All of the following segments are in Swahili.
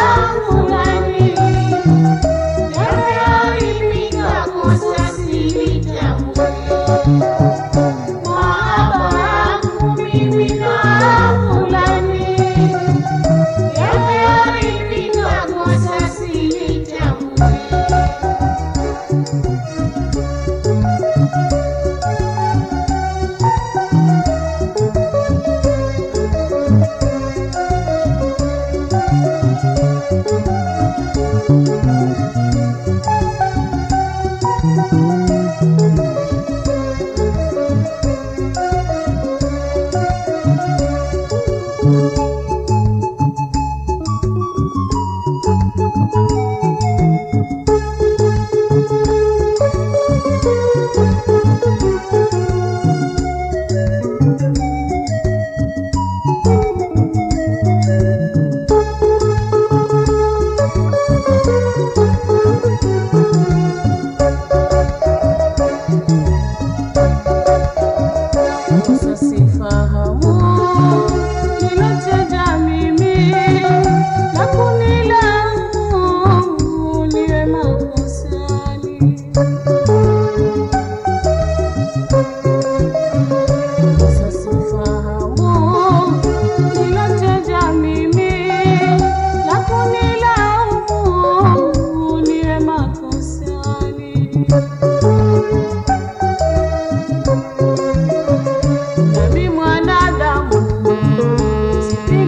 mimi na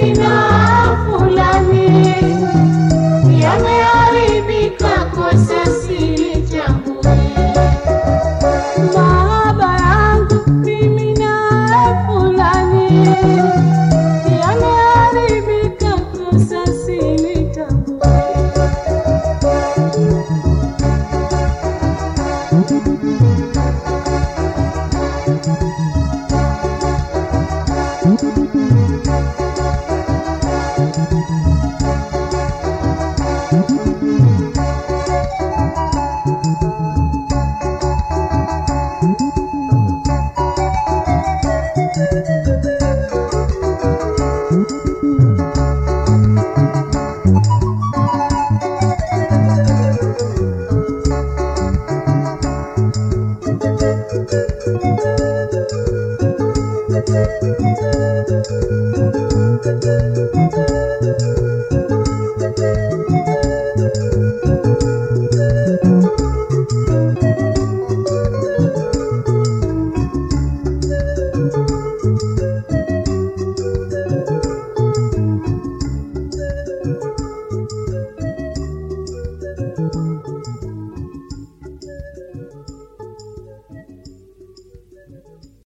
Majina fulani yameharibika kwa sasa.